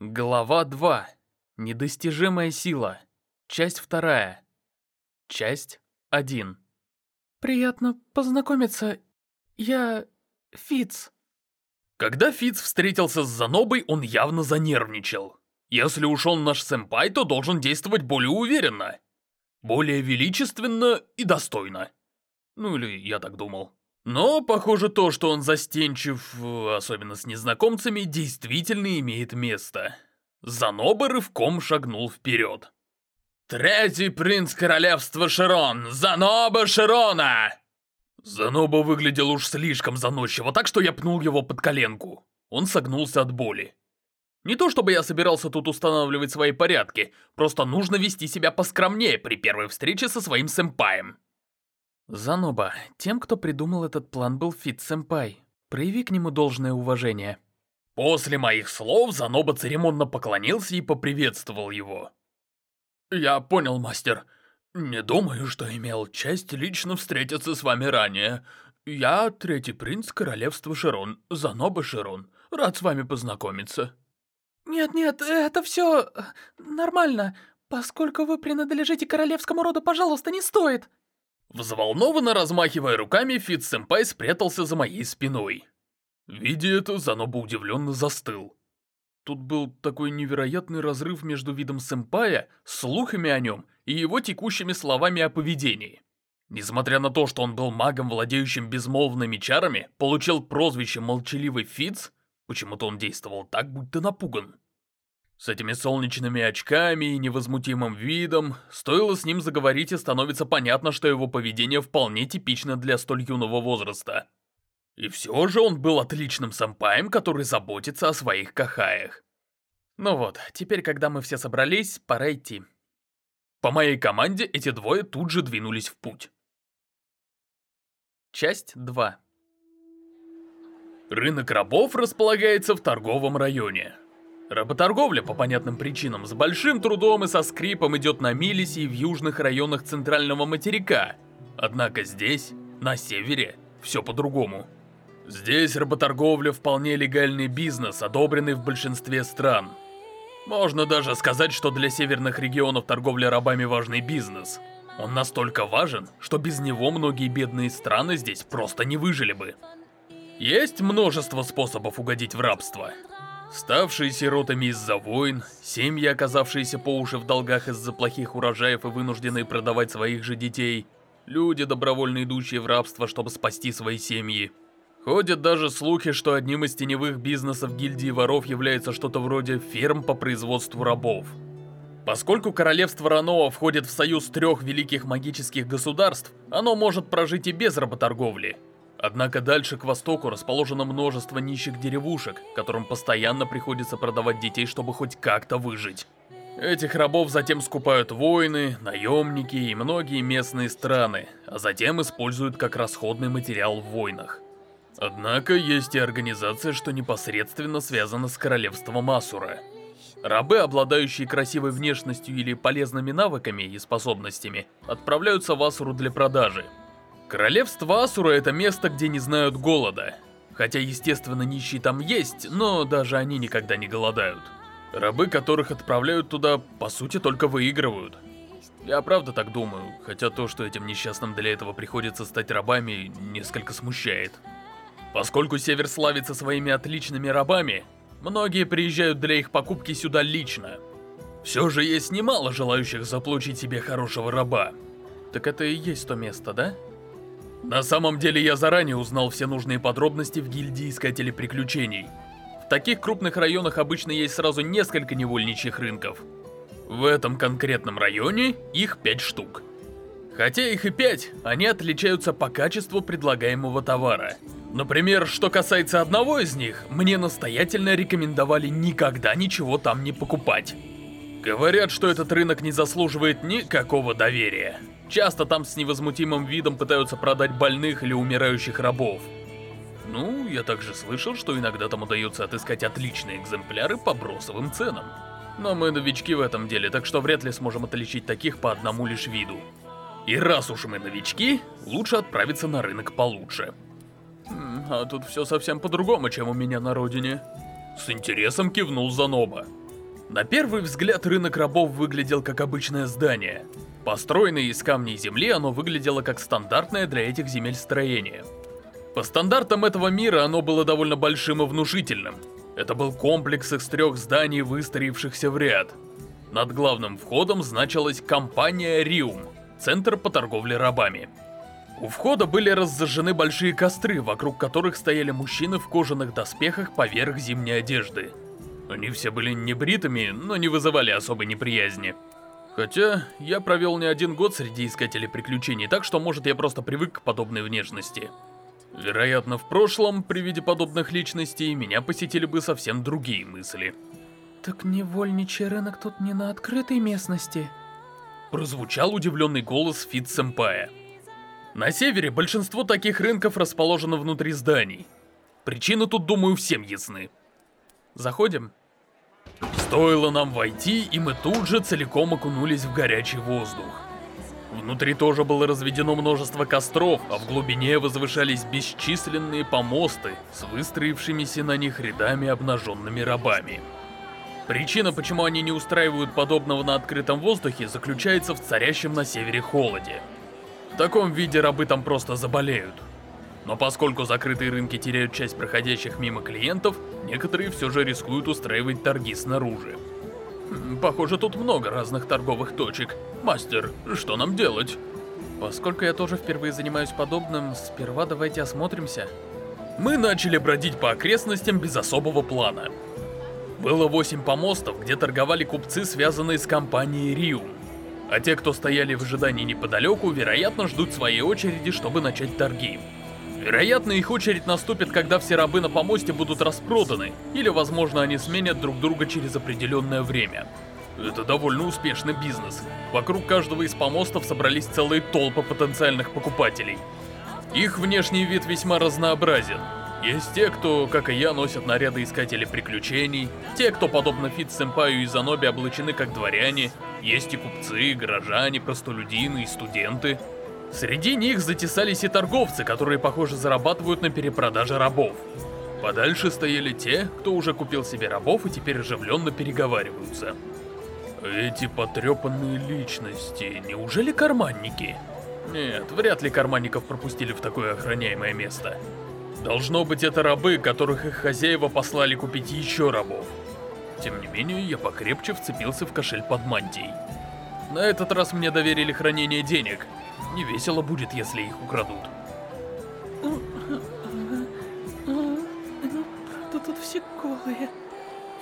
Глава 2. Недостижимая сила. Часть вторая. Часть 1. Приятно познакомиться. Я... Фиц. Когда Фиц встретился с Занобой, он явно занервничал. Если уж он наш сэмпай, то должен действовать более уверенно. Более величественно и достойно. Ну или я так думал. Но, похоже, то, что он застенчив, особенно с незнакомцами, действительно имеет место. Заноба рывком шагнул вперед. «Третий принц королевства Широн! Заноба Широна!» Заноба выглядел уж слишком заносчиво, так что я пнул его под коленку. Он согнулся от боли. Не то чтобы я собирался тут устанавливать свои порядки, просто нужно вести себя поскромнее при первой встрече со своим сэмпаем. Заноба, тем, кто придумал этот план, был Фит-сэмпай. Прояви к нему должное уважение. После моих слов Заноба церемонно поклонился и поприветствовал его. «Я понял, мастер. Не думаю, что имел честь лично встретиться с вами ранее. Я третий принц королевства Широн, Заноба Широн. Рад с вами познакомиться». «Нет-нет, это все э, нормально. Поскольку вы принадлежите королевскому роду, пожалуйста, не стоит». Взволнованно размахивая руками, Фит-сэмпай спрятался за моей спиной. Видя это, Заноба удивленно застыл. Тут был такой невероятный разрыв между видом сэмпая, слухами о нем и его текущими словами о поведении. Несмотря на то, что он был магом, владеющим безмолвными чарами, получил прозвище «Молчаливый Фиц», почему-то он действовал так, будто напуган. С этими солнечными очками и невозмутимым видом, стоило с ним заговорить и становится понятно, что его поведение вполне типично для столь юного возраста. И все же он был отличным сампаем, который заботится о своих кахаях. Ну вот, теперь, когда мы все собрались, пора идти. По моей команде эти двое тут же двинулись в путь. Часть 2 Рынок рабов располагается в торговом районе. Работорговля, по понятным причинам, с большим трудом и со скрипом идет на Милисе и в южных районах центрального материка. Однако здесь, на севере, все по-другому. Здесь работорговля вполне легальный бизнес, одобренный в большинстве стран. Можно даже сказать, что для северных регионов торговля рабами важный бизнес. Он настолько важен, что без него многие бедные страны здесь просто не выжили бы. Есть множество способов угодить в рабство. Ставшие сиротами из-за войн, семьи, оказавшиеся по уши в долгах из-за плохих урожаев и вынужденные продавать своих же детей, люди, добровольно идущие в рабство, чтобы спасти свои семьи. Ходят даже слухи, что одним из теневых бизнесов гильдии воров является что-то вроде ферм по производству рабов. Поскольку королевство Раноа входит в союз трех великих магических государств, оно может прожить и без работорговли – Однако дальше к востоку расположено множество нищих деревушек, которым постоянно приходится продавать детей, чтобы хоть как-то выжить. Этих рабов затем скупают воины, наемники и многие местные страны, а затем используют как расходный материал в войнах. Однако есть и организация, что непосредственно связана с королевством Асура. Рабы, обладающие красивой внешностью или полезными навыками и способностями, отправляются в Асуру для продажи – Королевство Асура это место, где не знают голода. Хотя, естественно, нищие там есть, но даже они никогда не голодают. Рабы, которых отправляют туда, по сути, только выигрывают. Я правда так думаю, хотя то, что этим несчастным для этого приходится стать рабами, несколько смущает. Поскольку Север славится своими отличными рабами, многие приезжают для их покупки сюда лично. Все же есть немало желающих заполучить себе хорошего раба. Так это и есть то место, да? На самом деле я заранее узнал все нужные подробности в гильдии Искателей Приключений. В таких крупных районах обычно есть сразу несколько невольничьих рынков. В этом конкретном районе их пять штук. Хотя их и пять, они отличаются по качеству предлагаемого товара. Например, что касается одного из них, мне настоятельно рекомендовали никогда ничего там не покупать. Говорят, что этот рынок не заслуживает никакого доверия. Часто там с невозмутимым видом пытаются продать больных или умирающих рабов. Ну, я также слышал, что иногда там удается отыскать отличные экземпляры по бросовым ценам. Но мы новички в этом деле, так что вряд ли сможем отличить таких по одному лишь виду. И раз уж мы новички, лучше отправиться на рынок получше. А тут все совсем по-другому, чем у меня на родине. С интересом кивнул Заноба. На первый взгляд рынок рабов выглядел как обычное здание. Построенное из камней земли, оно выглядело как стандартное для этих земель строение. По стандартам этого мира оно было довольно большим и внушительным. Это был комплекс из трех зданий, выстроившихся в ряд. Над главным входом значилась компания Риум, центр по торговле рабами. У входа были разожжены большие костры, вокруг которых стояли мужчины в кожаных доспехах поверх зимней одежды. Они все были небритыми, но не вызывали особой неприязни. Хотя, я провел не один год среди искателей приключений, так что, может, я просто привык к подобной внешности. Вероятно, в прошлом, при виде подобных личностей, меня посетили бы совсем другие мысли. Так невольничий рынок тут не на открытой местности? Прозвучал удивленный голос Фит-сэмпая. На севере большинство таких рынков расположено внутри зданий. Причины тут, думаю, всем ясны. Заходим? Стоило нам войти, и мы тут же целиком окунулись в горячий воздух. Внутри тоже было разведено множество костров, а в глубине возвышались бесчисленные помосты с выстроившимися на них рядами обнаженными рабами. Причина, почему они не устраивают подобного на открытом воздухе, заключается в царящем на севере холоде. В таком виде рабы там просто заболеют. Но поскольку закрытые рынки теряют часть проходящих мимо клиентов, некоторые все же рискуют устраивать торги снаружи. Похоже, тут много разных торговых точек. Мастер, что нам делать? Поскольку я тоже впервые занимаюсь подобным, сперва давайте осмотримся. Мы начали бродить по окрестностям без особого плана. Было восемь помостов, где торговали купцы, связанные с компанией Риум. А те, кто стояли в ожидании неподалеку, вероятно, ждут своей очереди, чтобы начать торги. Вероятно, их очередь наступит, когда все рабы на помосте будут распроданы, или, возможно, они сменят друг друга через определенное время. Это довольно успешный бизнес. Вокруг каждого из помостов собрались целые толпы потенциальных покупателей. Их внешний вид весьма разнообразен. Есть те, кто, как и я, носят наряды искателей приключений, те, кто, подобно Фит Сэмпаю и Заноби, облачены как дворяне, есть и купцы, горожане, простолюдины и студенты. Среди них затесались и торговцы, которые, похоже, зарабатывают на перепродаже рабов. Подальше стояли те, кто уже купил себе рабов и теперь оживленно переговариваются. Эти потрепанные личности, неужели карманники? Нет, вряд ли карманников пропустили в такое охраняемое место. Должно быть, это рабы, которых их хозяева послали купить еще рабов. Тем не менее, я покрепче вцепился в кошель под мантией. На этот раз мне доверили хранение денег, не весело будет, если их украдут. Да тут все голые.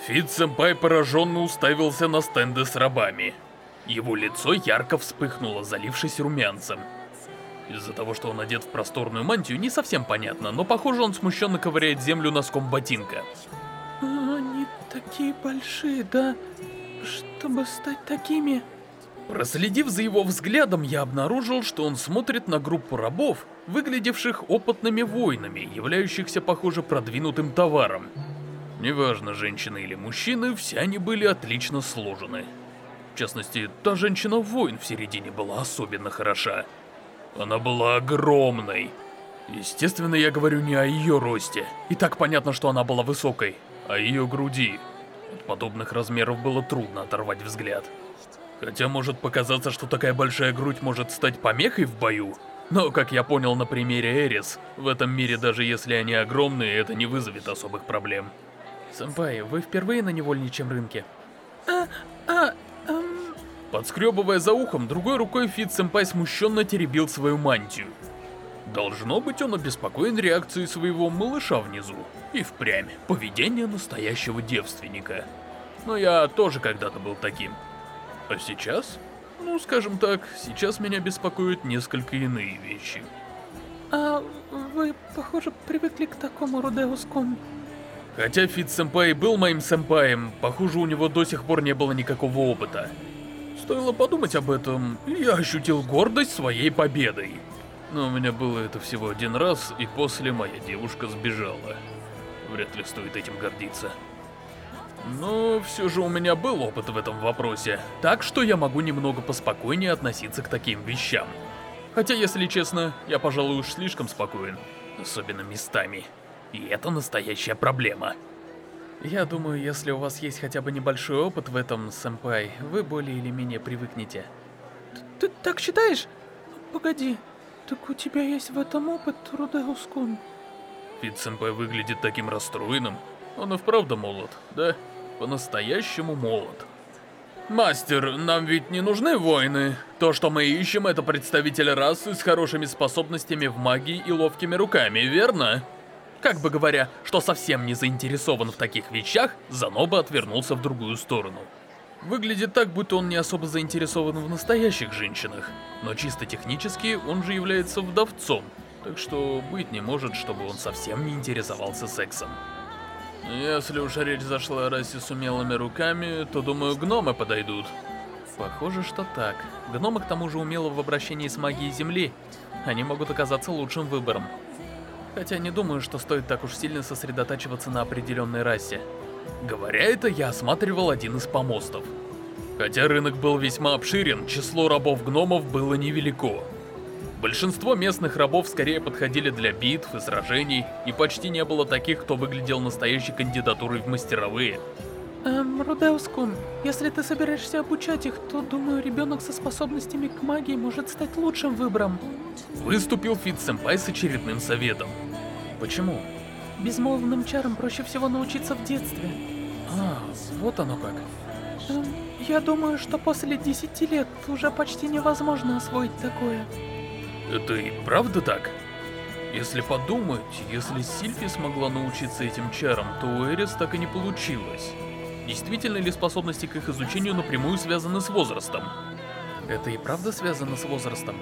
Фит-сэмпай пораженно уставился на стенды с рабами. Его лицо ярко вспыхнуло, залившись румянцем. Из-за того, что он одет в просторную мантию, не совсем понятно, но похоже он смущенно ковыряет землю носком ботинка. Они такие большие, да? Чтобы стать такими... Проследив за его взглядом, я обнаружил, что он смотрит на группу рабов, выглядевших опытными воинами, являющихся, похоже, продвинутым товаром. Неважно, женщины или мужчины, все они были отлично сложены. В частности, та женщина-воин в середине была особенно хороша. Она была огромной. Естественно, я говорю не о ее росте. И так понятно, что она была высокой, а ее груди. От подобных размеров было трудно оторвать взгляд. Хотя может показаться, что такая большая грудь может стать помехой в бою. Но, как я понял на примере Эрис, в этом мире даже если они огромные, это не вызовет особых проблем. Сэмпай, вы впервые на невольничьем рынке? А, а, эм... Подскребывая за ухом, другой рукой Фит Сэмпай смущенно теребил свою мантию. Должно быть, он обеспокоен реакцией своего малыша внизу. И впрямь, поведение настоящего девственника. Но я тоже когда-то был таким. А сейчас? Ну, скажем так, сейчас меня беспокоят несколько иные вещи. А вы, похоже, привыкли к такому Рудеускому. Хотя Фит Сэмпай был моим сэмпаем, похоже, у него до сих пор не было никакого опыта. Стоило подумать об этом, и я ощутил гордость своей победой. Но у меня было это всего один раз, и после моя девушка сбежала. Вряд ли стоит этим гордиться. Но все же у меня был опыт в этом вопросе, так что я могу немного поспокойнее относиться к таким вещам. Хотя, если честно, я, пожалуй, уж слишком спокоен, особенно местами. И это настоящая проблема. Я думаю, если у вас есть хотя бы небольшой опыт в этом, сэмпай, вы более или менее привыкнете. Ты, так считаешь? Погоди, так у тебя есть в этом опыт, Рудеус-кун? Ведь сэмпай выглядит таким расстроенным. Он и вправду молод, да? По-настоящему молод. Мастер, нам ведь не нужны воины. То, что мы ищем, это представитель расы с хорошими способностями в магии и ловкими руками, верно? Как бы говоря, что совсем не заинтересован в таких вещах, Заноба отвернулся в другую сторону. Выглядит так, будто он не особо заинтересован в настоящих женщинах, но чисто технически он же является вдовцом, так что быть не может, чтобы он совсем не интересовался сексом. Если уж речь зашла о расе с умелыми руками, то, думаю, гномы подойдут. Похоже, что так. Гномы к тому же умелы в обращении с магией Земли. Они могут оказаться лучшим выбором. Хотя не думаю, что стоит так уж сильно сосредотачиваться на определенной расе. Говоря это, я осматривал один из помостов. Хотя рынок был весьма обширен, число рабов-гномов было невелико. Большинство местных рабов скорее подходили для битв и сражений, и почти не было таких, кто выглядел настоящей кандидатурой в мастеровые. Эм, Рудеус-кун, если ты собираешься обучать их, то, думаю, ребенок со способностями к магии может стать лучшим выбором. Выступил Фит-сэмпай с очередным советом. Почему? Безмолвным чарам проще всего научиться в детстве. А, вот оно как. Эм, я думаю, что после 10 лет уже почти невозможно освоить такое. Это и правда так? Если подумать, если Сильфи смогла научиться этим чарам, то у Эрис так и не получилось. Действительно ли способности к их изучению напрямую связаны с возрастом? Это и правда связано с возрастом?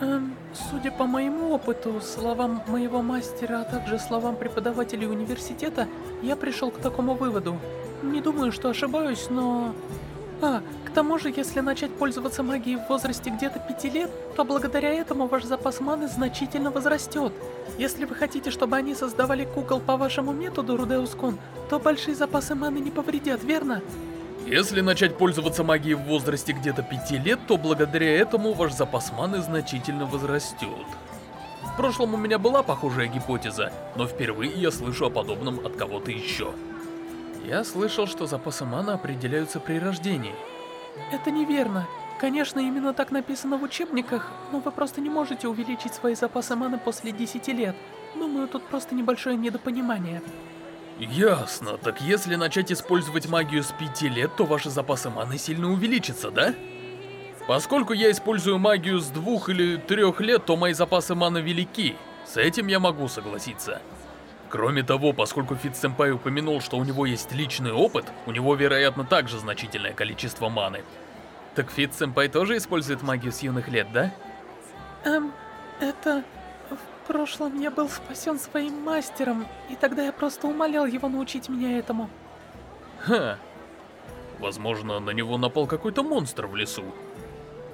Эм, судя по моему опыту, словам моего мастера, а также словам преподавателей университета, я пришел к такому выводу. Не думаю, что ошибаюсь, но... А, к тому же, если начать пользоваться магией в возрасте где-то 5 лет, то благодаря этому ваш запас маны значительно возрастет. Если вы хотите, чтобы они создавали кукол по вашему методу, Рудеускун, то большие запасы маны не повредят, верно? Если начать пользоваться магией в возрасте где-то 5 лет, то благодаря этому ваш запас маны значительно возрастет. В прошлом у меня была похожая гипотеза, но впервые я слышу о подобном от кого-то еще. Я слышал, что запасы маны определяются при рождении. Это неверно. Конечно, именно так написано в учебниках, но вы просто не можете увеличить свои запасы маны после 10 лет. Думаю, тут просто небольшое недопонимание. Ясно. Так если начать использовать магию с 5 лет, то ваши запасы маны сильно увеличатся, да? Поскольку я использую магию с 2 или 3 лет, то мои запасы маны велики. С этим я могу согласиться. Кроме того, поскольку Фит-сэмпай упомянул, что у него есть личный опыт, у него, вероятно, также значительное количество маны. Так Фит-сэмпай тоже использует магию с юных лет, да? Эм, это... В прошлом я был спасен своим мастером, и тогда я просто умолял его научить меня этому. Ха. Возможно, на него напал какой-то монстр в лесу.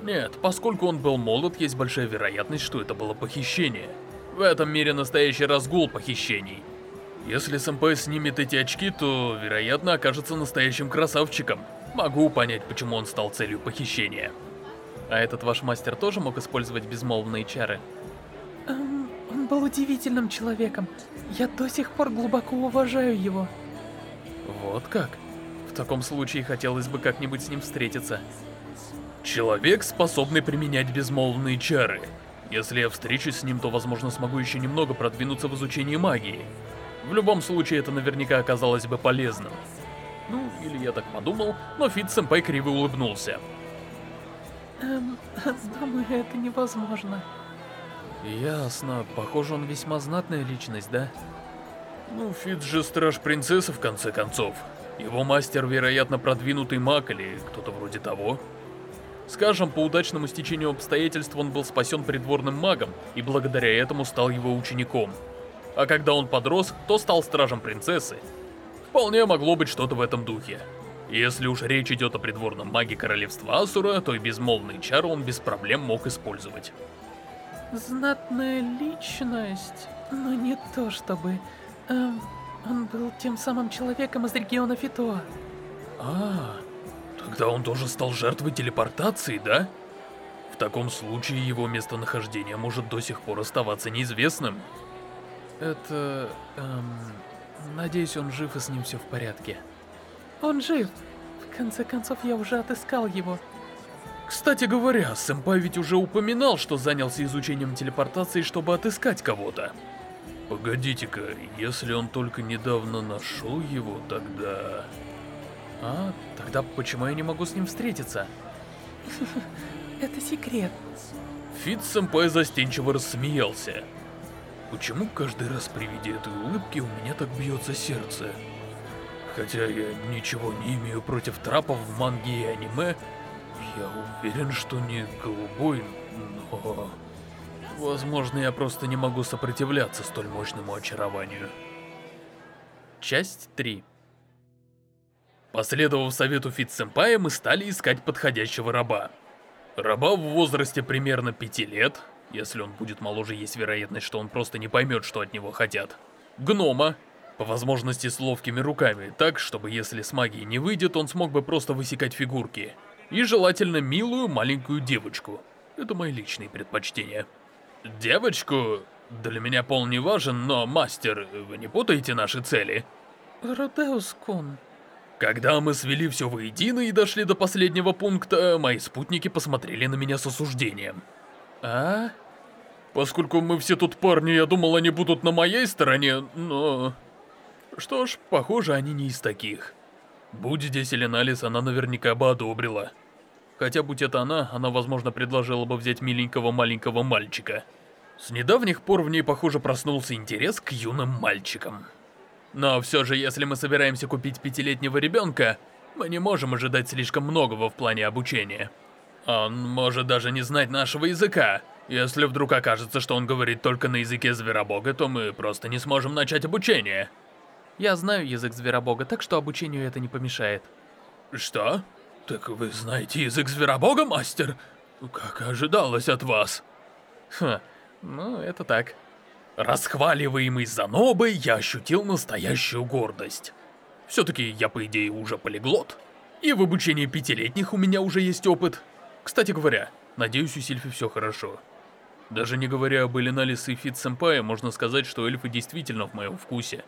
Нет, поскольку он был молод, есть большая вероятность, что это было похищение. В этом мире настоящий разгул похищений. Если сэмпай снимет эти очки, то, вероятно, окажется настоящим красавчиком. Могу понять, почему он стал целью похищения. А этот ваш мастер тоже мог использовать безмолвные чары? Эм, он был удивительным человеком. Я до сих пор глубоко уважаю его. Вот как? В таком случае хотелось бы как-нибудь с ним встретиться. Человек, способный применять безмолвные чары. Если я встречусь с ним, то, возможно, смогу еще немного продвинуться в изучении магии. В любом случае, это наверняка оказалось бы полезным. Ну, или я так подумал, но Фит-сэмпай криво улыбнулся. Эм, думаю, это невозможно. Ясно. Похоже, он весьма знатная личность, да? Ну, Фит же страж принцессы, в конце концов. Его мастер, вероятно, продвинутый маг или кто-то вроде того. Скажем, по удачному стечению обстоятельств он был спасен придворным магом, и благодаря этому стал его учеником. А когда он подрос, то стал стражем принцессы. Вполне могло быть что-то в этом духе. Если уж речь идет о придворном маге королевства Асура, то и безмолвный чар он без проблем мог использовать. Знатная личность, но не то чтобы... Эм, он был тем самым человеком из региона Фитоа. А, Тогда он тоже стал жертвой телепортации, да? В таком случае его местонахождение может до сих пор оставаться неизвестным. Это... Эм, Надеюсь, он жив и с ним все в порядке. Он жив. В конце концов, я уже отыскал его. Кстати говоря, сэмпай ведь уже упоминал, что занялся изучением телепортации, чтобы отыскать кого-то. Погодите-ка, если он только недавно нашел его, тогда... А, тогда почему я не могу с ним встретиться? Это секрет. Фит-сэмпай застенчиво рассмеялся. Почему каждый раз при виде этой улыбки у меня так бьется сердце? Хотя я ничего не имею против трапов в манге и аниме, я уверен, что не голубой, но... Возможно, я просто не могу сопротивляться столь мощному очарованию. Часть 3 Последовав совету Фит-сэмпая, мы стали искать подходящего раба. Раба в возрасте примерно 5 лет, если он будет моложе, есть вероятность, что он просто не поймет, что от него хотят. Гнома, по возможности с ловкими руками, так, чтобы если с магией не выйдет, он смог бы просто высекать фигурки. И желательно милую маленькую девочку. Это мои личные предпочтения. Девочку? Для меня пол не важен, но, мастер, вы не путаете наши цели? Родеус-кун. Когда мы свели все воедино и дошли до последнего пункта, мои спутники посмотрели на меня с осуждением. А? Поскольку мы все тут парни, я думал, они будут на моей стороне, но... Что ж, похоже, они не из таких. Будь здесь Эленалис, она наверняка бы одобрила. Хотя, будь это она, она, возможно, предложила бы взять миленького маленького мальчика. С недавних пор в ней, похоже, проснулся интерес к юным мальчикам. Но все же, если мы собираемся купить пятилетнего ребенка, мы не можем ожидать слишком многого в плане обучения. Он может даже не знать нашего языка. Если вдруг окажется, что он говорит только на языке Зверобога, то мы просто не сможем начать обучение. Я знаю язык Зверобога, так что обучению это не помешает. Что? Так вы знаете язык Зверобога, мастер? Как ожидалось от вас. Ха, ну это так. Расхваливаемый Занобой, я ощутил настоящую гордость. Все-таки я, по идее, уже полиглот. И в обучении пятилетних у меня уже есть опыт. Кстати говоря, надеюсь, у Сильфи все хорошо. Даже не говоря об Элиналис и Фит Сэмпае, можно сказать, что эльфы действительно в моем вкусе.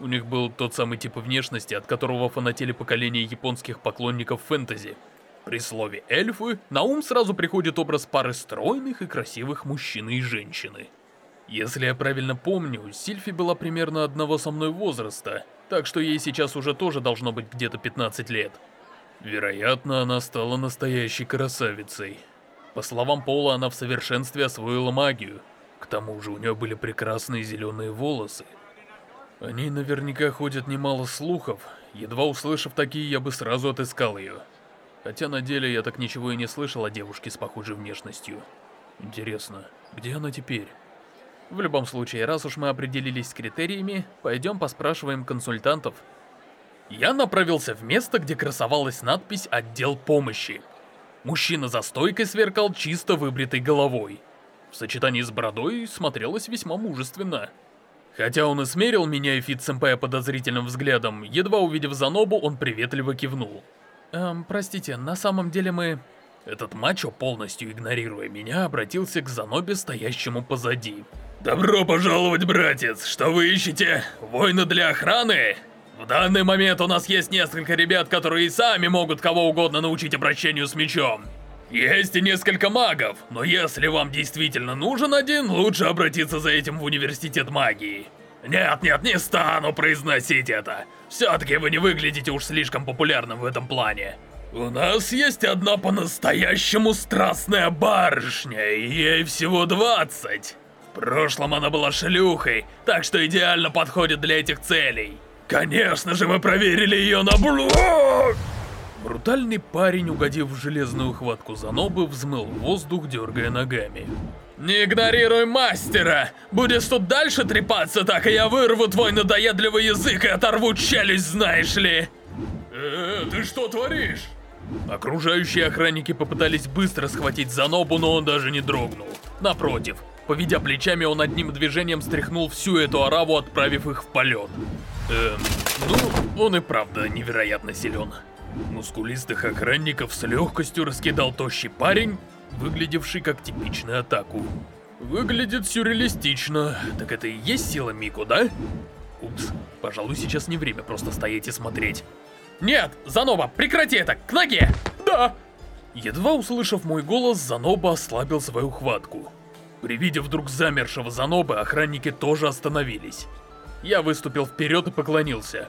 У них был тот самый тип внешности, от которого фанатели поколения японских поклонников фэнтези. При слове «эльфы» на ум сразу приходит образ пары стройных и красивых мужчины и женщины. Если я правильно помню, Сильфи была примерно одного со мной возраста, так что ей сейчас уже тоже должно быть где-то 15 лет. Вероятно, она стала настоящей красавицей. По словам Пола, она в совершенстве освоила магию. К тому же у нее были прекрасные зеленые волосы. О ней наверняка ходят немало слухов. Едва услышав такие, я бы сразу отыскал ее. Хотя на деле я так ничего и не слышал о девушке с похожей внешностью. Интересно, где она теперь? В любом случае, раз уж мы определились с критериями, пойдем поспрашиваем консультантов. Я направился в место, где красовалась надпись «Отдел помощи». Мужчина за стойкой сверкал чисто выбритой головой. В сочетании с бородой смотрелось весьма мужественно. Хотя он и смерил меня и Фит-сэмпая подозрительным взглядом, едва увидев Занобу, он приветливо кивнул. Эм, простите, на самом деле мы... Этот мачо, полностью игнорируя меня, обратился к Занобе, стоящему позади. «Добро пожаловать, братец! Что вы ищете? Воины для охраны? В данный момент у нас есть несколько ребят, которые и сами могут кого угодно научить обращению с мечом. Есть и несколько магов, но если вам действительно нужен один, лучше обратиться за этим в университет магии. Нет, нет, не стану произносить это. Все-таки вы не выглядите уж слишком популярным в этом плане. У нас есть одна по-настоящему страстная барышня, ей всего 20. В прошлом она была шлюхой, так что идеально подходит для этих целей. Конечно же, мы проверили ее на блок! Брутальный парень, угодив в железную хватку Занобы, взмыл воздух, дергая ногами. «Не игнорируй мастера! Будешь тут дальше трепаться, так и я вырву твой надоедливый язык и оторву челюсть, знаешь ли!» «Э, ты что творишь?» Окружающие охранники попытались быстро схватить Занобу, но он даже не дрогнул. Напротив, поведя плечами, он одним движением стряхнул всю эту ораву, отправив их в полет. Эм, ну, он и правда невероятно силен. Мускулистых охранников с легкостью раскидал тощий парень, выглядевший как типичный атаку. Выглядит сюрреалистично. Так это и есть сила Мику, да? Упс. Пожалуй, сейчас не время просто стоять и смотреть. Нет, Заноба, прекрати это, к ноге! Да! Едва услышав мой голос, Заноба ослабил свою хватку. При виде вдруг замершего Занобы, охранники тоже остановились. Я выступил вперед и поклонился.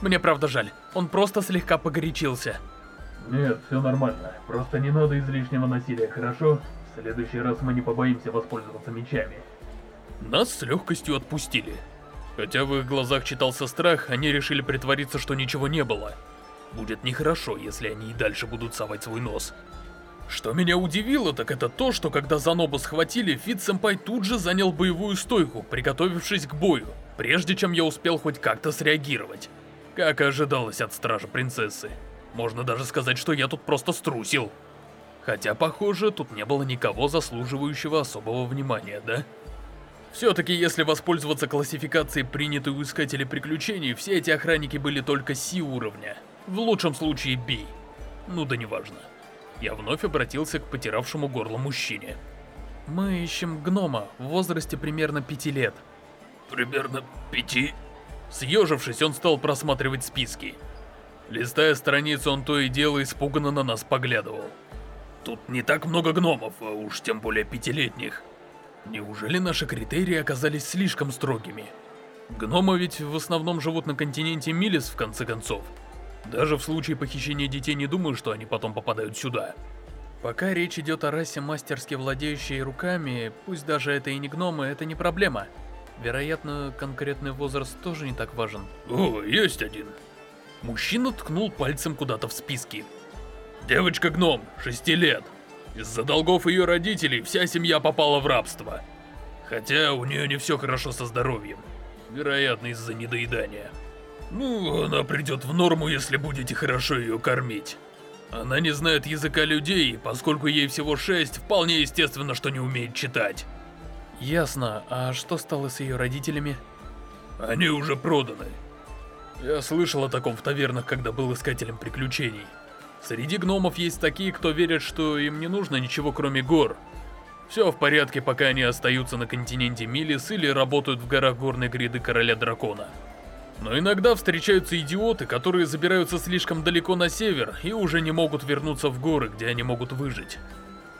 Мне правда жаль, он просто слегка погорячился. Нет, все нормально. Просто не надо излишнего насилия, хорошо? В следующий раз мы не побоимся воспользоваться мечами. Нас с легкостью отпустили. Хотя в их глазах читался страх, они решили притвориться, что ничего не было. Будет нехорошо, если они и дальше будут совать свой нос. Что меня удивило, так это то, что когда Заноба схватили, Фит-сэмпай тут же занял боевую стойку, приготовившись к бою, прежде чем я успел хоть как-то среагировать. Как и ожидалось от Стража Принцессы. Можно даже сказать, что я тут просто струсил. Хотя, похоже, тут не было никого заслуживающего особого внимания, да? Все-таки, если воспользоваться классификацией, принятой у Искателей Приключений, все эти охранники были только Си уровня. В лучшем случае Би. Ну да неважно. Я вновь обратился к потиравшему горло мужчине. Мы ищем гнома в возрасте примерно пяти лет. Примерно пяти? Съежившись, он стал просматривать списки. Листая страницу, он то и дело испуганно на нас поглядывал. Тут не так много гномов, а уж тем более пятилетних. Неужели наши критерии оказались слишком строгими? Гномы ведь в основном живут на континенте Милис, в конце концов. Даже в случае похищения детей не думаю, что они потом попадают сюда. Пока речь идет о расе мастерски владеющей руками, пусть даже это и не гномы, это не проблема. Вероятно, конкретный возраст тоже не так важен. О, есть один. Мужчина ткнул пальцем куда-то в списке. Девочка-гном, 6 лет. Из-за долгов ее родителей вся семья попала в рабство. Хотя у нее не все хорошо со здоровьем. Вероятно, из-за недоедания. Ну, она придет в норму, если будете хорошо ее кормить. Она не знает языка людей, поскольку ей всего шесть, вполне естественно, что не умеет читать. Ясно. А что стало с ее родителями? Они уже проданы. Я слышал о таком в тавернах, когда был искателем приключений. Среди гномов есть такие, кто верит, что им не нужно ничего кроме гор. Все в порядке, пока они остаются на континенте Милис или работают в горах горной гряды Короля Дракона. Но иногда встречаются идиоты, которые забираются слишком далеко на север и уже не могут вернуться в горы, где они могут выжить.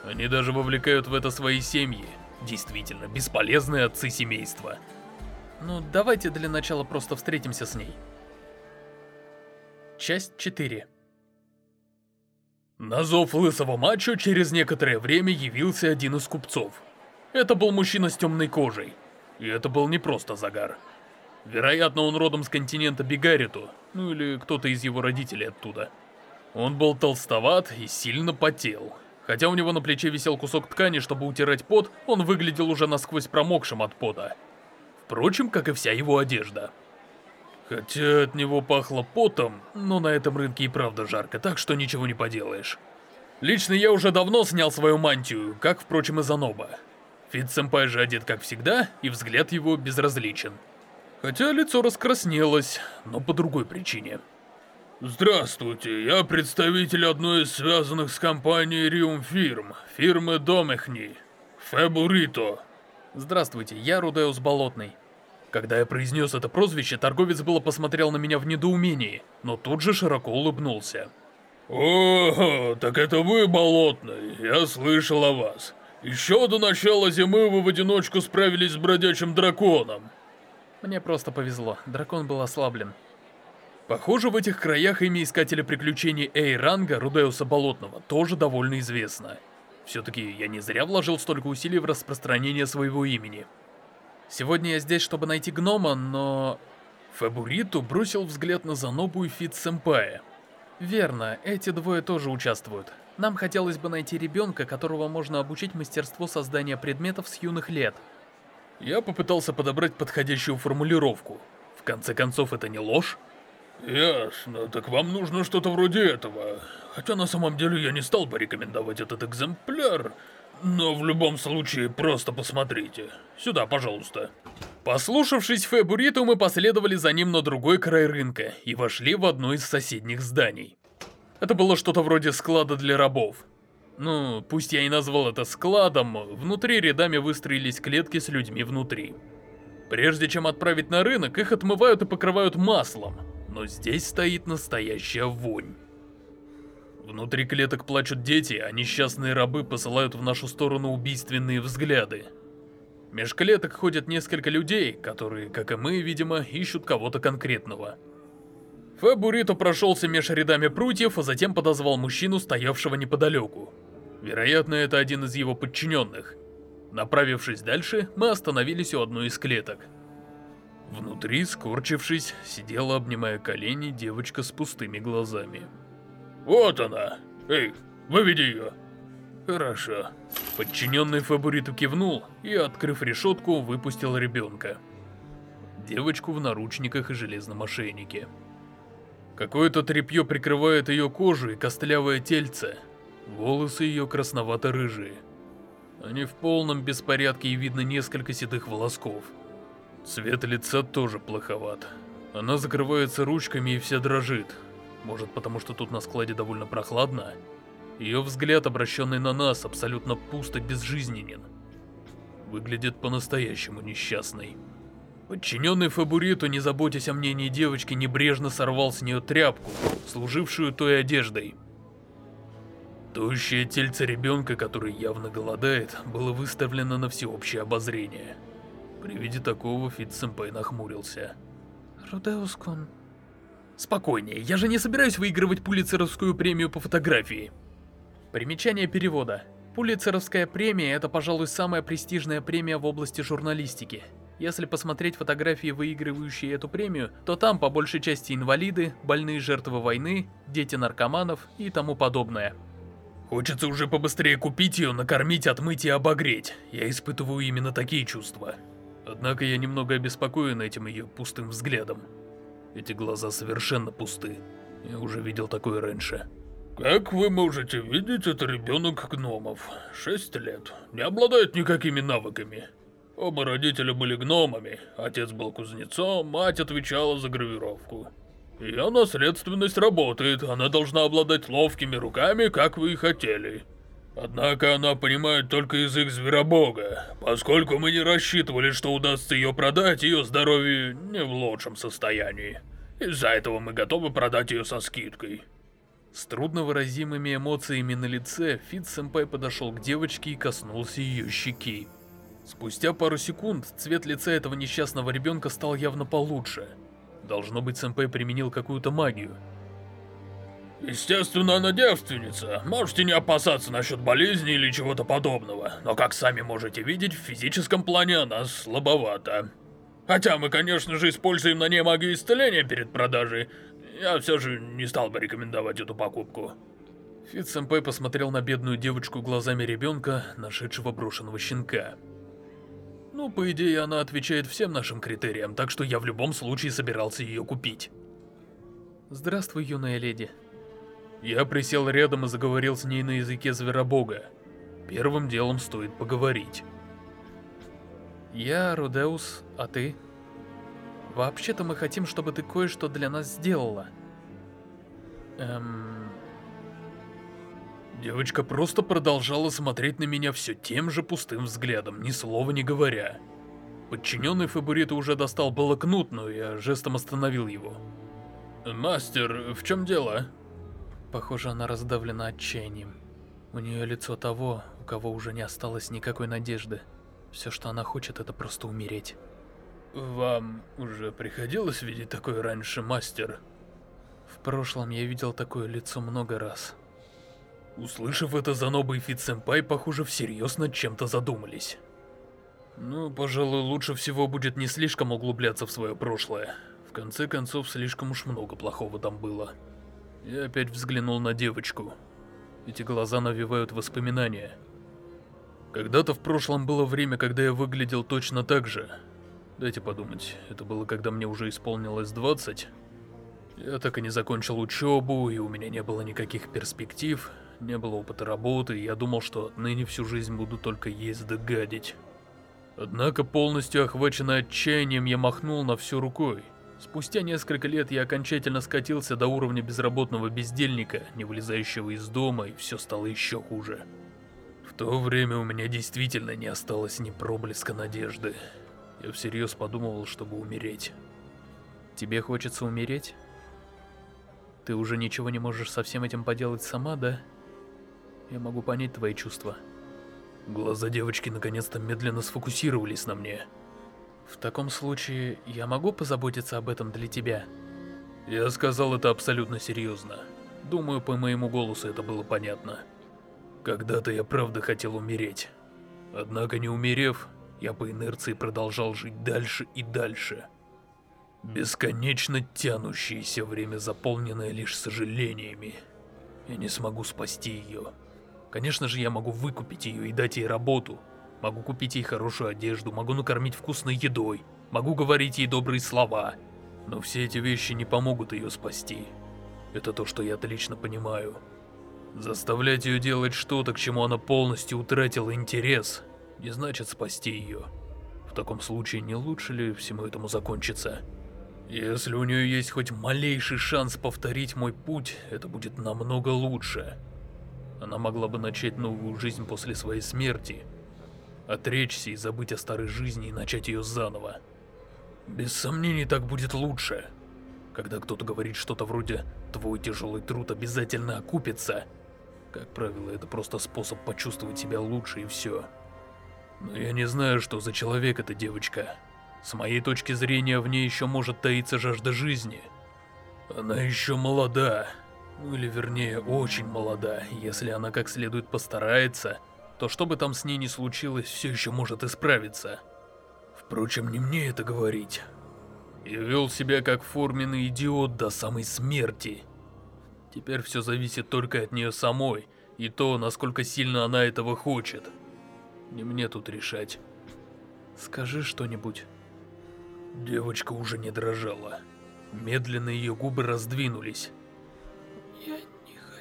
Они даже вовлекают в это свои семьи. Действительно, бесполезные отцы семейства. Ну, давайте для начала просто встретимся с ней. Часть 4 На зов лысого мачо через некоторое время явился один из купцов. Это был мужчина с темной кожей. И это был не просто загар. Вероятно, он родом с континента Бигариту, ну или кто-то из его родителей оттуда. Он был толстоват и сильно потел. Хотя у него на плече висел кусок ткани, чтобы утирать пот, он выглядел уже насквозь промокшим от пота. Впрочем, как и вся его одежда. Хотя от него пахло потом, но на этом рынке и правда жарко, так что ничего не поделаешь. Лично я уже давно снял свою мантию, как, впрочем, и Заноба. Фит-сэмпай же одет как всегда, и взгляд его безразличен. Хотя лицо раскраснелось, но по другой причине. Здравствуйте, я представитель одной из связанных с компанией Риум фирм, фирмы Домехни, Фебурито. Здравствуйте, я Рудеус Болотный. Когда я произнес это прозвище, торговец было посмотрел на меня в недоумении, но тут же широко улыбнулся. «О, так это вы, Болотный, я слышал о вас. Еще до начала зимы вы в одиночку справились с бродячим драконом. Мне просто повезло, дракон был ослаблен. Похоже, в этих краях имя Искателя Приключений Эй-ранга Рудеуса Болотного тоже довольно известно. Все-таки я не зря вложил столько усилий в распространение своего имени. Сегодня я здесь, чтобы найти гнома, но... Фабуриту бросил взгляд на Занобу и Фит-сэмпая. Верно, эти двое тоже участвуют. Нам хотелось бы найти ребенка, которого можно обучить мастерству создания предметов с юных лет. Я попытался подобрать подходящую формулировку. В конце концов, это не ложь? Ясно, так вам нужно что-то вроде этого. Хотя на самом деле я не стал бы рекомендовать этот экземпляр. Но в любом случае, просто посмотрите. Сюда, пожалуйста. Послушавшись Фебуриту, мы последовали за ним на другой край рынка и вошли в одно из соседних зданий. Это было что-то вроде склада для рабов. Ну, пусть я и назвал это складом, внутри рядами выстроились клетки с людьми внутри. Прежде чем отправить на рынок, их отмывают и покрывают маслом. Но здесь стоит настоящая вонь. Внутри клеток плачут дети, а несчастные рабы посылают в нашу сторону убийственные взгляды. Меж клеток ходят несколько людей, которые, как и мы, видимо, ищут кого-то конкретного. Фабурито прошелся меж рядами прутьев, а затем подозвал мужчину, стоявшего неподалеку. Вероятно, это один из его подчиненных. Направившись дальше, мы остановились у одной из клеток. Внутри, скорчившись, сидела, обнимая колени, девочка с пустыми глазами. Вот она. Эй, выведи ее. Хорошо. Подчиненный Фабуриту кивнул и, открыв решетку, выпустил ребенка. Девочку в наручниках и железном ошейнике. Какое-то тряпье прикрывает ее кожу и костлявое тельце. Волосы ее красновато-рыжие. Они в полном беспорядке и видно несколько седых волосков. Цвет лица тоже плоховат. Она закрывается ручками и вся дрожит. Может, потому что тут на складе довольно прохладно? Ее взгляд, обращенный на нас, абсолютно пуст и безжизненен. Выглядит по-настоящему несчастной. Подчиненный Фабуриту, не заботясь о мнении девочки, небрежно сорвал с нее тряпку, служившую той одеждой. Тощее тельце ребенка, который явно голодает, было выставлено на всеобщее обозрение. При виде такого Фит-сэмпай нахмурился. Рудеус-кун, Спокойнее, я же не собираюсь выигрывать пулицеровскую премию по фотографии. Примечание перевода. Пулицеровская премия – это, пожалуй, самая престижная премия в области журналистики. Если посмотреть фотографии, выигрывающие эту премию, то там по большей части инвалиды, больные жертвы войны, дети наркоманов и тому подобное. Хочется уже побыстрее купить ее, накормить, отмыть и обогреть. Я испытываю именно такие чувства. Однако я немного обеспокоен этим ее пустым взглядом. Эти глаза совершенно пусты. Я уже видел такое раньше. Как вы можете видеть, это ребенок гномов. Шесть лет. Не обладает никакими навыками. Оба родителя были гномами. Отец был кузнецом, мать отвечала за гравировку. Ее наследственность работает, она должна обладать ловкими руками, как вы и хотели. Однако она понимает только язык зверобога. Поскольку мы не рассчитывали, что удастся ее продать, ее здоровье не в лучшем состоянии. Из-за этого мы готовы продать ее со скидкой. С трудновыразимыми эмоциями на лице, Фит-сэмпай подошел к девочке и коснулся ее щеки. Спустя пару секунд цвет лица этого несчастного ребенка стал явно получше. Должно быть, сэмпай применил какую-то магию. Естественно, она девственница. Можете не опасаться насчет болезни или чего-то подобного. Но, как сами можете видеть, в физическом плане она слабовата. Хотя мы, конечно же, используем на ней магию исцеления перед продажей, я все же не стал бы рекомендовать эту покупку. Фит-сэмпэй посмотрел на бедную девочку глазами ребенка, нашедшего брошенного щенка. Ну, по идее, она отвечает всем нашим критериям, так что я в любом случае собирался ее купить. Здравствуй, юная леди. Я присел рядом и заговорил с ней на языке зверобога. Первым делом стоит поговорить. Я Рудеус, а ты? Вообще-то мы хотим, чтобы ты кое-что для нас сделала. Эм... Девочка просто продолжала смотреть на меня все тем же пустым взглядом, ни слова не говоря. Подчиненный Фабурита уже достал было кнут, но я жестом остановил его. «Мастер, в чем дело?» Похоже, она раздавлена отчаянием. У нее лицо того, у кого уже не осталось никакой надежды. Все, что она хочет, это просто умереть. Вам уже приходилось видеть такое раньше, мастер? В прошлом я видел такое лицо много раз. Услышав это, Заноба и Фит-сэмпай, похоже, всерьез над чем-то задумались. Ну, пожалуй, лучше всего будет не слишком углубляться в свое прошлое. В конце концов, слишком уж много плохого там было. Я опять взглянул на девочку. Эти глаза навевают воспоминания. Когда-то в прошлом было время, когда я выглядел точно так же. Дайте подумать, это было когда мне уже исполнилось 20. Я так и не закончил учебу, и у меня не было никаких перспектив, не было опыта работы, и я думал, что отныне всю жизнь буду только есть да гадить. Однако, полностью охваченный отчаянием, я махнул на всю рукой. Спустя несколько лет я окончательно скатился до уровня безработного бездельника, не вылезающего из дома, и все стало еще хуже. В то время у меня действительно не осталось ни проблеска надежды. Я всерьез подумывал, чтобы умереть. Тебе хочется умереть? Ты уже ничего не можешь со всем этим поделать сама, да? Я могу понять твои чувства. Глаза девочки наконец-то медленно сфокусировались на мне. В таком случае, я могу позаботиться об этом для тебя? Я сказал это абсолютно серьезно. Думаю, по моему голосу это было понятно. Когда-то я правда хотел умереть. Однако не умерев, я по инерции продолжал жить дальше и дальше. Бесконечно тянущееся время, заполненное лишь сожалениями. Я не смогу спасти ее. Конечно же, я могу выкупить ее и дать ей работу. Могу купить ей хорошую одежду, могу накормить вкусной едой, могу говорить ей добрые слова. Но все эти вещи не помогут ее спасти. Это то, что я отлично понимаю. Заставлять ее делать что-то, к чему она полностью утратила интерес, не значит спасти ее. В таком случае не лучше ли всему этому закончиться? Если у нее есть хоть малейший шанс повторить мой путь, это будет намного лучше. Она могла бы начать новую жизнь после своей смерти, отречься и забыть о старой жизни и начать ее заново. Без сомнений, так будет лучше. Когда кто-то говорит что-то вроде «твой тяжелый труд обязательно окупится», как правило, это просто способ почувствовать себя лучше и все. Но я не знаю, что за человек эта девочка. С моей точки зрения, в ней еще может таиться жажда жизни. Она еще молода. Ну или вернее, очень молода. Если она как следует постарается, то что бы там с ней ни случилось, все еще может исправиться. Впрочем, не мне это говорить. Я вел себя как форменный идиот до самой смерти. Теперь все зависит только от нее самой, и то, насколько сильно она этого хочет. Не мне тут решать. Скажи что-нибудь. Девочка уже не дрожала. Медленно ее губы раздвинулись.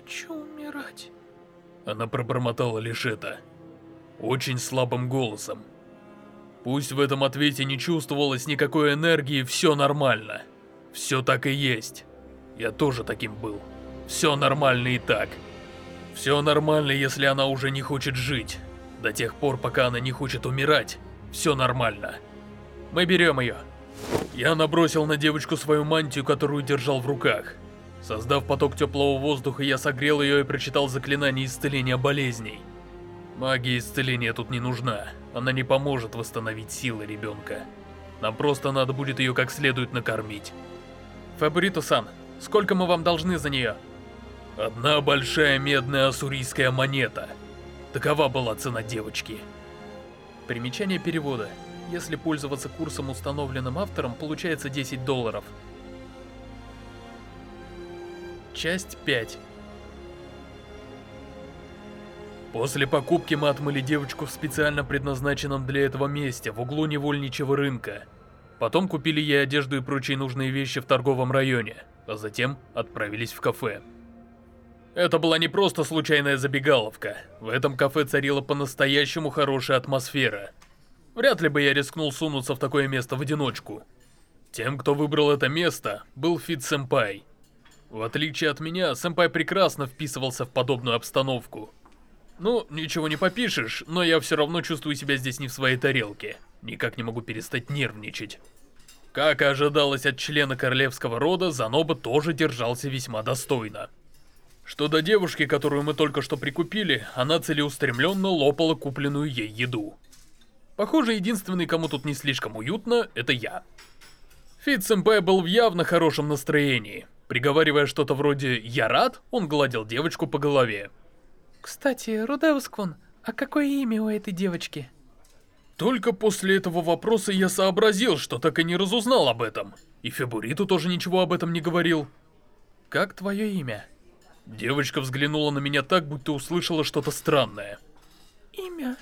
Хочу умирать. Она пробормотала лишь это. Очень слабым голосом. Пусть в этом ответе не чувствовалось никакой энергии, все нормально. Все так и есть. Я тоже таким был. Все нормально и так. Все нормально, если она уже не хочет жить. До тех пор, пока она не хочет умирать, все нормально. Мы берем ее. Я набросил на девочку свою мантию, которую держал в руках. Создав поток теплого воздуха, я согрел ее и прочитал заклинание исцеления болезней. Магия исцеления тут не нужна. Она не поможет восстановить силы ребенка. Нам просто надо будет ее как следует накормить. Фабрито-сан, сколько мы вам должны за нее? Одна большая медная ассурийская монета. Такова была цена девочки. Примечание перевода. Если пользоваться курсом, установленным автором, получается 10 долларов. Часть 5 После покупки мы отмыли девочку в специально предназначенном для этого месте, в углу невольничьего рынка. Потом купили ей одежду и прочие нужные вещи в торговом районе, а затем отправились в кафе. Это была не просто случайная забегаловка. В этом кафе царила по-настоящему хорошая атмосфера. Вряд ли бы я рискнул сунуться в такое место в одиночку. Тем, кто выбрал это место, был Фит Сэмпай. В отличие от меня, Сэмпай прекрасно вписывался в подобную обстановку. Ну, ничего не попишешь, но я все равно чувствую себя здесь не в своей тарелке. Никак не могу перестать нервничать. Как и ожидалось от члена королевского рода, Заноба тоже держался весьма достойно. Что до девушки, которую мы только что прикупили, она целеустремленно лопала купленную ей еду. Похоже, единственный, кому тут не слишком уютно, это я. Фит Сэмпай был в явно хорошем настроении. Приговаривая что-то вроде «я рад», он гладил девочку по голове. Кстати, Рудеус-кун, а какое имя у этой девочки? Только после этого вопроса я сообразил, что так и не разузнал об этом. И Фебуриту тоже ничего об этом не говорил. Как твое имя? Девочка взглянула на меня так, будто услышала что-то странное. Имя?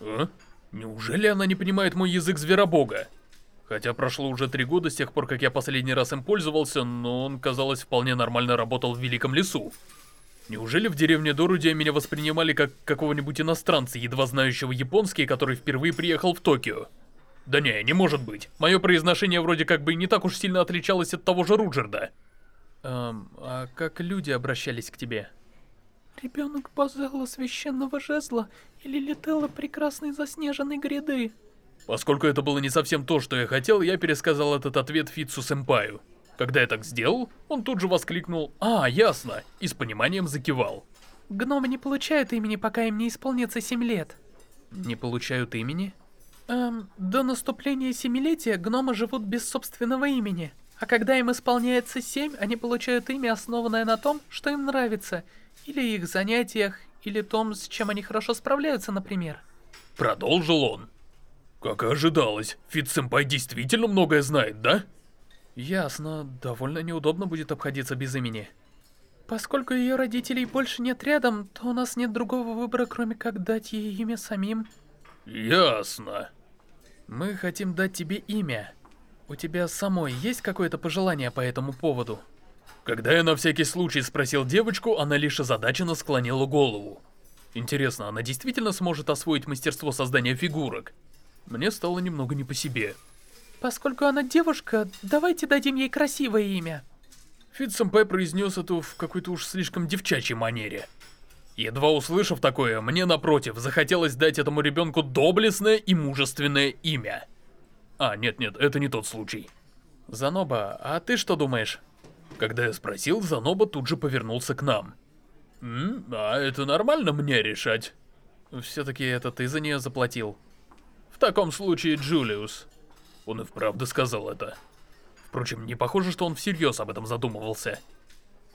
А? Неужели она не понимает мой язык зверобога? Хотя прошло уже три года с тех пор, как я последний раз им пользовался, но он, казалось, вполне нормально работал в Великом Лесу. Неужели в деревне Дорудия меня воспринимали как какого-нибудь иностранца, едва знающего японский, который впервые приехал в Токио? Да не, не может быть. Мое произношение вроде как бы не так уж сильно отличалось от того же Руджерда. Эм, а как люди обращались к тебе? Ребенок Базелла священного жезла или Летелла прекрасной заснеженной гряды? Поскольку это было не совсем то, что я хотел, я пересказал этот ответ Фитсу Сэмпаю. Когда я так сделал, он тут же воскликнул «А, ясно!» и с пониманием закивал. Гномы не получают имени, пока им не исполнится 7 лет. Не получают имени? Эм, до наступления семилетия гномы живут без собственного имени. А когда им исполняется 7, они получают имя, основанное на том, что им нравится. Или их занятиях, или том, с чем они хорошо справляются, например. Продолжил он. Как и ожидалось, Фит-сэмпай действительно многое знает, да? Ясно, довольно неудобно будет обходиться без имени. Поскольку ее родителей больше нет рядом, то у нас нет другого выбора, кроме как дать ей имя самим. Ясно. Мы хотим дать тебе имя. У тебя самой есть какое-то пожелание по этому поводу? Когда я на всякий случай спросил девочку, она лишь озадаченно склонила голову. Интересно, она действительно сможет освоить мастерство создания фигурок? Мне стало немного не по себе. Поскольку она девушка, давайте дадим ей красивое имя. Фит-сэмпай произнес это в какой-то уж слишком девчачьей манере. Едва услышав такое, мне напротив захотелось дать этому ребенку доблестное и мужественное имя. А, нет-нет, это не тот случай. Заноба, а ты что думаешь? Когда я спросил, Заноба тут же повернулся к нам. «М? А это нормально мне решать?» Все-таки это ты за нее заплатил. В таком случае Джулиус. Он и вправду сказал это. Впрочем, не похоже, что он всерьез об этом задумывался.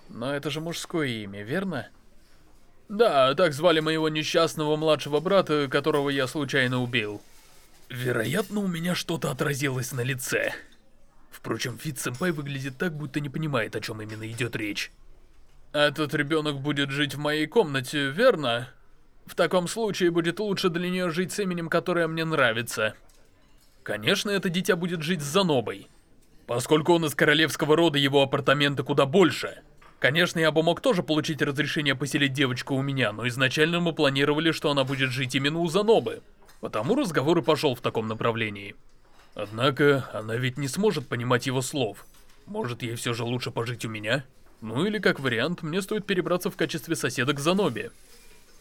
Но это же мужское имя, верно? Да, так звали моего несчастного младшего брата, которого я случайно убил. Вероятно, у меня что-то отразилось на лице. Впрочем, Фит-сэмпай выглядит так, будто не понимает, о чем именно идет речь. Этот ребенок будет жить в моей комнате, верно? В таком случае будет лучше для нее жить с именем, которое мне нравится. Конечно, это дитя будет жить с Занобой. Поскольку он из королевского рода, его апартаменты куда больше. Конечно, я бы мог тоже получить разрешение поселить девочку у меня, но изначально мы планировали, что она будет жить именно у Занобы. Потому разговор и пошел в таком направлении. Однако, она ведь не сможет понимать его слов. Может, ей все же лучше пожить у меня? Ну или, как вариант, мне стоит перебраться в качестве соседа к Занобе.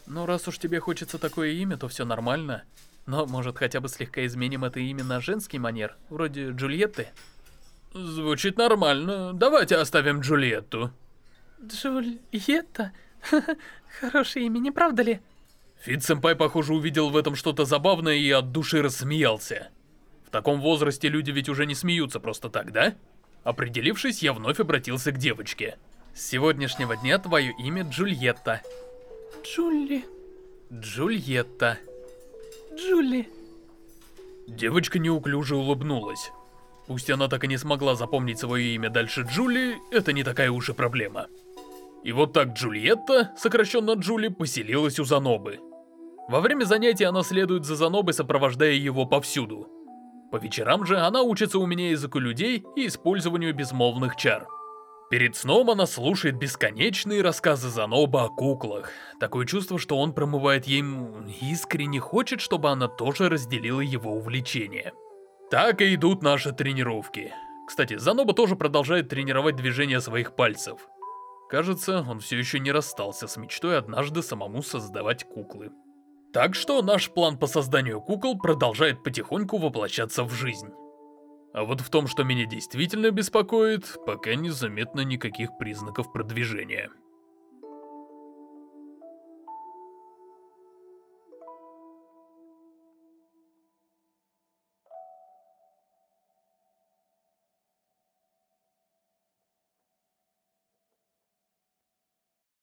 Ну, раз уж тебе хочется такое имя, то все нормально. Но, может, хотя бы слегка изменим это имя на женский манер, вроде Джульетты? Звучит нормально. Давайте оставим Джульетту. Джульетта? Хорошее имя, не правда ли? Фит-сэмпай, похоже, увидел в этом что-то забавное и от души рассмеялся. В таком возрасте люди ведь уже не смеются просто так, да? Определившись, я вновь обратился к девочке. С сегодняшнего дня твое имя Джульетта. Джули. Джульетта. Джули. Девочка неуклюже улыбнулась. Пусть она так и не смогла запомнить свое имя дальше Джули, это не такая уж и проблема. И вот так Джульетта, сокращенно Джули, поселилась у Занобы. Во время занятий она следует за Занобой, сопровождая его повсюду. По вечерам же она учится у меня языку людей и использованию безмолвных чар. Перед сном она слушает бесконечные рассказы Заноба о куклах. Такое чувство, что он промывает ей искренне хочет, чтобы она тоже разделила его увлечение. Так и идут наши тренировки. Кстати, Заноба тоже продолжает тренировать движения своих пальцев. Кажется, он все еще не расстался с мечтой однажды самому создавать куклы. Так что наш план по созданию кукол продолжает потихоньку воплощаться в жизнь. А вот в том, что меня действительно беспокоит, пока незаметно никаких признаков продвижения.